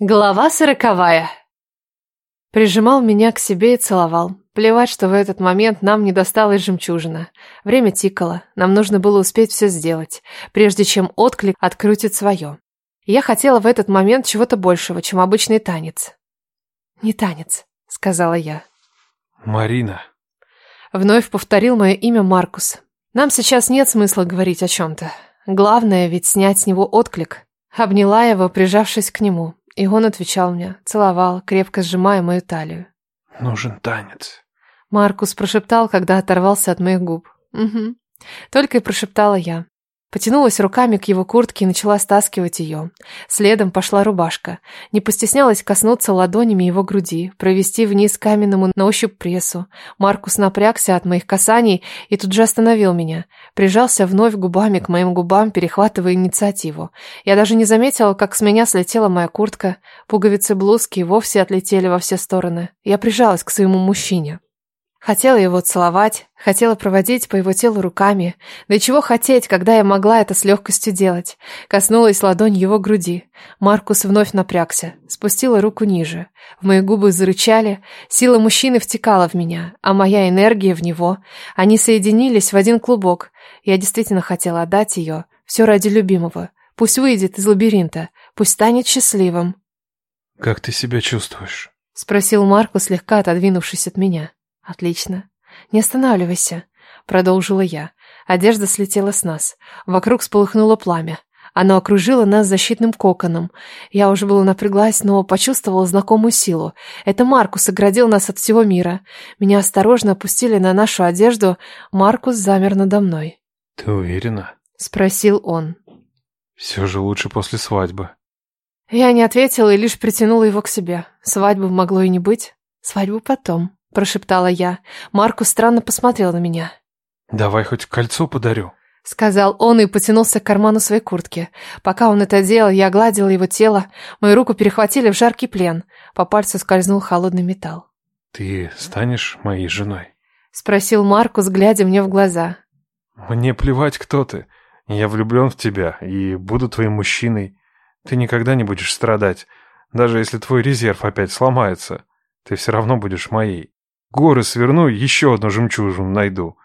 Глава сороковая. Прижимал меня к себе и целовал. Плевать, что в этот момент нам не досталась жемчужина. Время тикало, нам нужно было успеть все сделать, прежде чем отклик открутит свое. Я хотела в этот момент чего-то большего, чем обычный танец. «Не танец», — сказала я. «Марина». Вновь повторил мое имя Маркус. Нам сейчас нет смысла говорить о чем-то. Главное ведь снять с него отклик. Обняла его, прижавшись к нему. И он отвечал мне, целовал, крепко сжимая мою талию. «Нужен танец». Маркус прошептал, когда оторвался от моих губ. «Угу». Только и прошептала я. Потянулась руками к его куртке и начала стаскивать ее. Следом пошла рубашка. Не постеснялась коснуться ладонями его груди, провести вниз каменному на ощупь прессу. Маркус напрягся от моих касаний и тут же остановил меня. Прижался вновь губами к моим губам, перехватывая инициативу. Я даже не заметила, как с меня слетела моя куртка. Пуговицы блузки вовсе отлетели во все стороны. Я прижалась к своему мужчине. Хотела его целовать, хотела проводить по его телу руками. Да чего хотеть, когда я могла это с легкостью делать? Коснулась ладонь его груди. Маркус вновь напрягся, спустила руку ниже. В мои губы зарычали, сила мужчины втекала в меня, а моя энергия в него. Они соединились в один клубок. Я действительно хотела отдать ее, все ради любимого. Пусть выйдет из лабиринта, пусть станет счастливым. «Как ты себя чувствуешь?» — спросил Маркус, слегка отодвинувшись от меня. «Отлично. Не останавливайся», — продолжила я. Одежда слетела с нас. Вокруг сполыхнуло пламя. Оно окружило нас защитным коконом. Я уже было напряглась, но почувствовала знакомую силу. Это Маркус оградил нас от всего мира. Меня осторожно опустили на нашу одежду. Маркус замер надо мной. «Ты уверена?» — спросил он. «Все же лучше после свадьбы». Я не ответила и лишь притянула его к себе. Свадьбы могло и не быть. Свадьбу потом прошептала я. Маркус странно посмотрел на меня. «Давай хоть кольцо подарю», — сказал он и потянулся к карману своей куртки. Пока он это делал, я гладила его тело. Мою руку перехватили в жаркий плен. По пальцу скользнул холодный металл. «Ты станешь моей женой?» — спросил Маркус, глядя мне в глаза. «Мне плевать, кто ты. Я влюблен в тебя и буду твоим мужчиной. Ты никогда не будешь страдать, даже если твой резерв опять сломается. Ты все равно будешь моей». Горы сверну, еще одну жемчужину найду.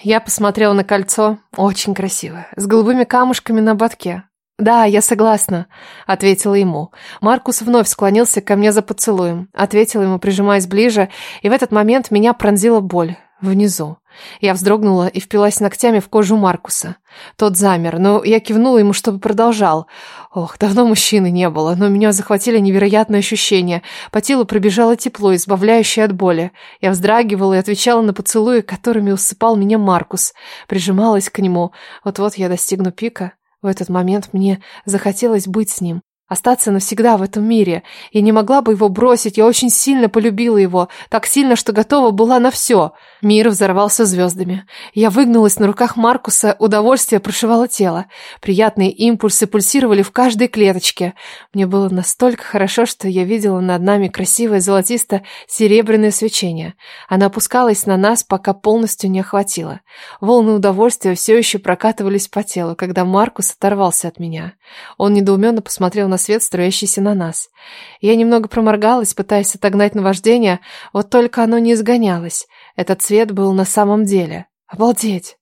Я посмотрела на кольцо. Очень красивое. С голубыми камушками на ободке. «Да, я согласна», — ответила ему. Маркус вновь склонился ко мне за поцелуем. Ответила ему, прижимаясь ближе, и в этот момент меня пронзила боль. Внизу. Я вздрогнула и впилась ногтями в кожу Маркуса. Тот замер, но я кивнула ему, чтобы продолжал. Ох, давно мужчины не было, но меня захватили невероятные ощущения. По телу пробежало тепло, избавляющее от боли. Я вздрагивала и отвечала на поцелуи, которыми усыпал меня Маркус. Прижималась к нему. Вот-вот я достигну пика. В этот момент мне захотелось быть с ним. Остаться навсегда в этом мире. Я не могла бы его бросить, я очень сильно полюбила его, так сильно, что готова была на все. Мир взорвался звездами. Я выгнулась на руках Маркуса, удовольствие прошивало тело. Приятные импульсы пульсировали в каждой клеточке. Мне было настолько хорошо, что я видела над нами красивое золотисто-серебряное свечение. Оно опускалось на нас, пока полностью не охватило. Волны удовольствия все еще прокатывались по телу, когда Маркус оторвался от меня. Он недоуменно посмотрел на свет, струящийся на нас. Я немного проморгалась, пытаясь отогнать наваждение, вот только оно не изгонялось. Этот цвет был на самом деле. Обалдеть!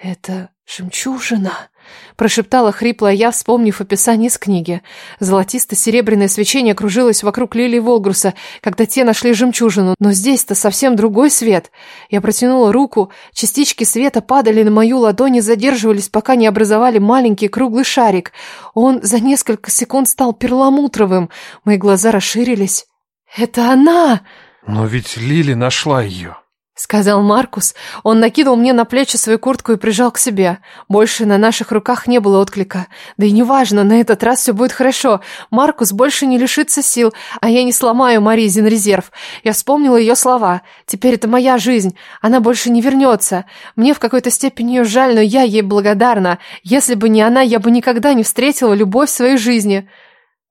Это жемчужина, прошептала хриплая я, вспомнив описание из книги. Золотисто-серебряное свечение кружилось вокруг лилии Волгруса, когда те нашли жемчужину, но здесь-то совсем другой свет. Я протянула руку, частички света падали на мою ладонь и задерживались, пока не образовали маленький круглый шарик. Он за несколько секунд стал перламутровым. Мои глаза расширились. «Это она!» «Но ведь Лили нашла ее!» Сказал Маркус. Он накинул мне на плечи свою куртку и прижал к себе. Больше на наших руках не было отклика. Да и неважно, на этот раз все будет хорошо. Маркус больше не лишится сил, а я не сломаю Маризин резерв. Я вспомнила ее слова. Теперь это моя жизнь. Она больше не вернется. Мне в какой-то степени ее жаль, но я ей благодарна. Если бы не она, я бы никогда не встретила любовь в своей жизни.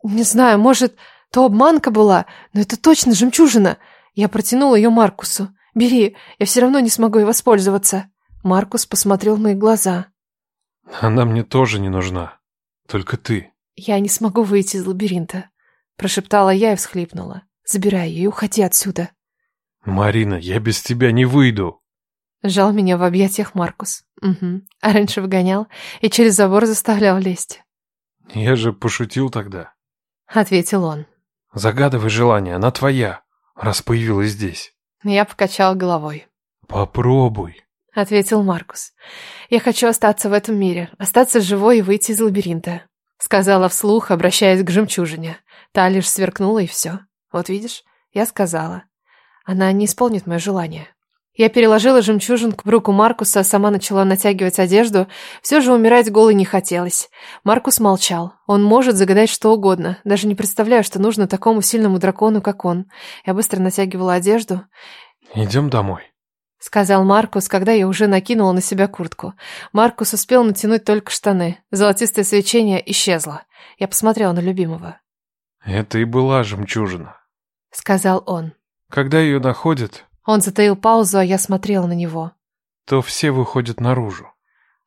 Не знаю, может, то обманка была, но это точно жемчужина. Я протянула ее Маркусу. «Бери, я все равно не смогу ей воспользоваться». Маркус посмотрел в мои глаза. «Она мне тоже не нужна. Только ты». «Я не смогу выйти из лабиринта», Прошептала я и всхлипнула. Забирай ее и уходи отсюда. Марина, я без тебя не выйду. Жал меня в объятиях Маркус. Угу. А раньше выгонял и через забор заставлял лезть. Я же пошутил тогда. Ответил он. Загадывай желание, она твоя, раз появилась здесь. Я покачал головой. Попробуй. Ответил Маркус. Я хочу остаться в этом мире, остаться живой и выйти из лабиринта. Сказала вслух, обращаясь к жемчужине. Та лишь сверкнула и все. Вот видишь, я сказала. Она не исполнит мое желание. Я переложила жемчужинку в руку Маркуса, сама начала натягивать одежду. Все же умирать голой не хотелось. Маркус молчал. Он может загадать что угодно. Даже не представляю, что нужно такому сильному дракону, как он. Я быстро натягивала одежду. «Идем домой», — сказал Маркус, когда я уже накинула на себя куртку. Маркус успел натянуть только штаны. Золотистое свечение исчезло. Я посмотрела на любимого. «Это и была жемчужина», — сказал он. «Когда ее находят, он затаил паузу, а я смотрела на него. То все выходят наружу.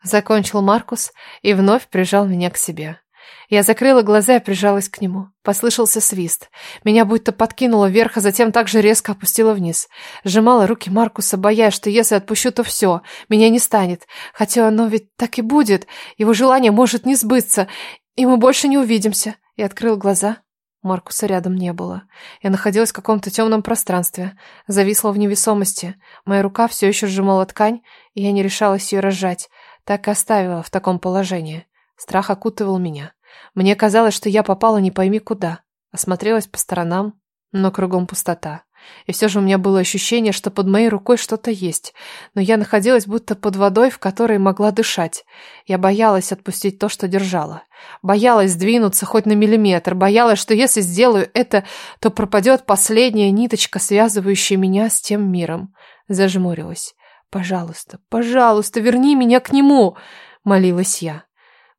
Закончил Маркус и вновь прижал меня к себе. Я закрыла глаза и прижалась к нему. Послышался свист. Меня будто подкинуло вверх, а затем также резко опустило вниз. Сжимала руки Маркуса, боясь, что если отпущу, то все, меня не станет. Хотя оно ведь так и будет. Его желание может не сбыться, и мы больше не увидимся. И открыл глаза. Маркуса рядом не было. Я находилась в каком-то темном пространстве, зависла в невесомости. Моя рука все еще сжимала ткань, и я не решалась ее разжать. Так и оставила в таком положении. Страх окутывал меня. Мне казалось, что я попала не пойми куда. Осмотрелась по сторонам, но кругом пустота. И все же у меня было ощущение, что под моей рукой что-то есть. Но я находилась будто под водой, в которой могла дышать. Я боялась отпустить то, что держала. Боялась сдвинуться хоть на миллиметр. Боялась, что если сделаю это, то пропадет последняя ниточка, связывающая меня с тем миром. Зажмурилась. «Пожалуйста, пожалуйста, верни меня к нему!» — молилась я.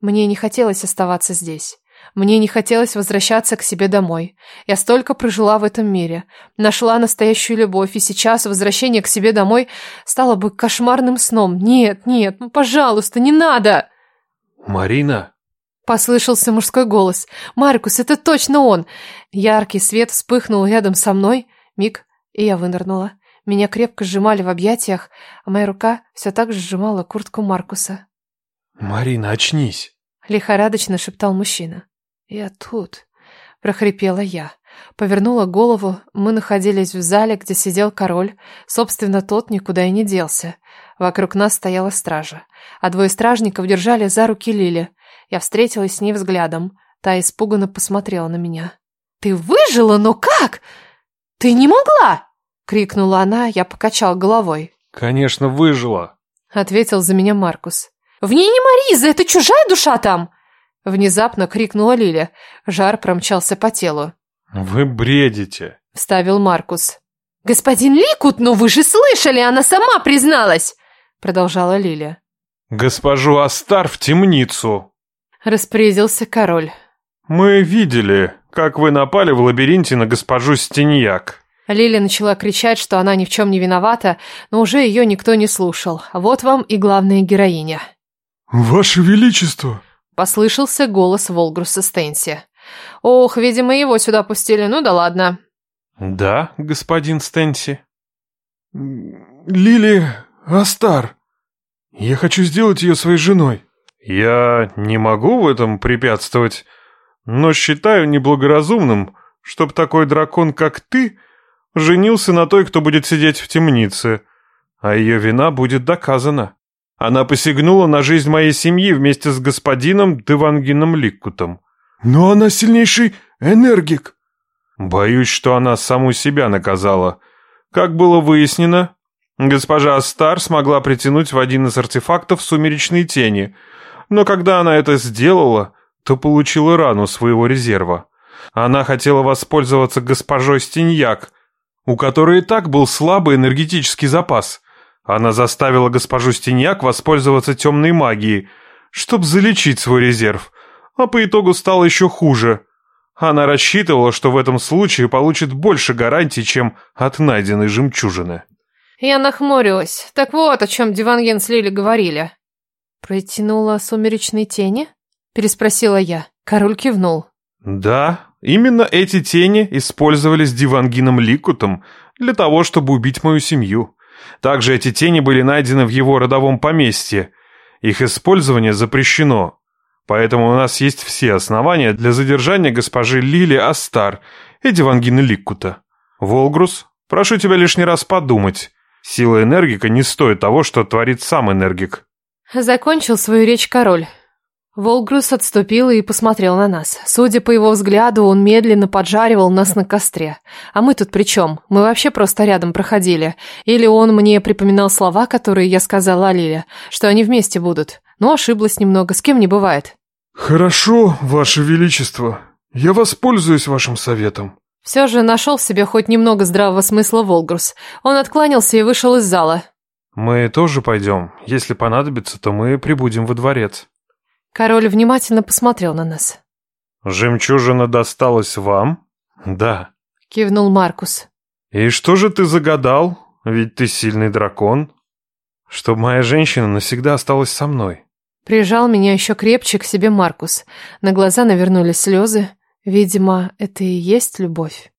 Мне не хотелось оставаться здесь. Мне не хотелось возвращаться к себе домой. Я столько прожила в этом мире, нашла настоящую любовь, и сейчас возвращение к себе домой стало бы кошмарным сном. Нет, нет, ну, пожалуйста, не надо. Марина, послышался мужской голос. Маркус, это точно он. Яркий свет вспыхнул рядом со мной. Миг, и я вынырнула. Меня крепко сжимали в объятиях, а моя рука все так же сжимала куртку Маркуса. Марина, очнись, лихорадочно шептал мужчина. «Я тут», — прохрипела я. Повернула голову, мы находились в зале, где сидел король. Собственно, тот никуда и не делся. Вокруг нас стояла стража, а двое стражников держали за руки Лили. Я встретилась с ней взглядом. Та испуганно посмотрела на меня. «Ты выжила? Но как? Ты не могла!» — крикнула она, я покачал головой. «Конечно, выжила!» — ответил за меня Маркус. «В ней не Мариза, это чужая душа там!» Внезапно крикнула Лиля. Жар промчался по телу. «Вы бредите!» — вставил Маркус. «Господин Ликут, ну вы же слышали, она сама призналась!» — продолжала Лиля. «Госпожу Астар в темницу!» — распорядился король. «Мы видели, как вы напали в лабиринте на госпожу Стеньяк». Лиля начала кричать, что она ни в чем не виновата, но уже ее никто не слушал. Вот вам и главная героиня. «Ваше Величество!» Послышался голос Волгруса Стенси. «Ох, видимо, его сюда пустили, ну да ладно». «Да, господин Стенси?» «Лили Астар. Я хочу сделать ее своей женой». «Я не могу в этом препятствовать, но считаю неблагоразумным, чтобы такой дракон, как ты, женился на той, кто будет сидеть в темнице, а ее вина будет доказана». Она посягнула на жизнь моей семьи вместе с господином Девангином Ликкутом. Но она сильнейший энергик. Боюсь, что она саму себя наказала. Как было выяснено, госпожа Астар смогла притянуть в один из артефактов сумеречные тени, но когда она это сделала, то получила рану своего резерва. Она хотела воспользоваться госпожой Стеньяк, у которой и так был слабый энергетический запас. Она заставила госпожу Стеньяк воспользоваться темной магией, чтобы залечить свой резерв, а по итогу стало еще хуже. Она рассчитывала, что в этом случае получит больше гарантий, чем от найденной жемчужины. Я нахмурилась. Так вот, о чем Диванген с Лили говорили. «Протянула сумеречные тени?» Переспросила я. Король кивнул. «Да, Именно эти тени использовались Дивангином Ликутом для того, чтобы убить мою семью. Также эти тени были найдены в его родовом поместье. Их использование запрещено. Поэтому у нас есть все основания для задержания госпожи Лили Астар и Дивангина Ликкута. Волгрус, прошу тебя лишний раз подумать. Сила энергика не стоит того, что творит сам энергик. Закончил свою речь король. Волгрус отступил и посмотрел на нас. Судя по его взгляду, он медленно поджаривал нас на костре. А мы тут при чем? Мы вообще просто рядом проходили. Или он мне припоминал слова, которые я сказала Лиле, что они вместе будут. Но ошиблась немного, с кем не бывает. «Хорошо, Ваше Величество. Я воспользуюсь вашим советом». Все же нашел в себе хоть немного здравого смысла Волгрус. Он откланялся и вышел из зала. «Мы тоже пойдем. Если понадобится, то мы прибудем во дворец». Король внимательно посмотрел на нас. «Жемчужина досталась вам?» «Да», — кивнул Маркус. «И что же ты загадал? Ведь ты сильный дракон. Чтоб моя женщина навсегда осталась со мной». Прижал меня еще крепче к себе Маркус. На глаза навернулись слезы. Видимо, это и есть любовь.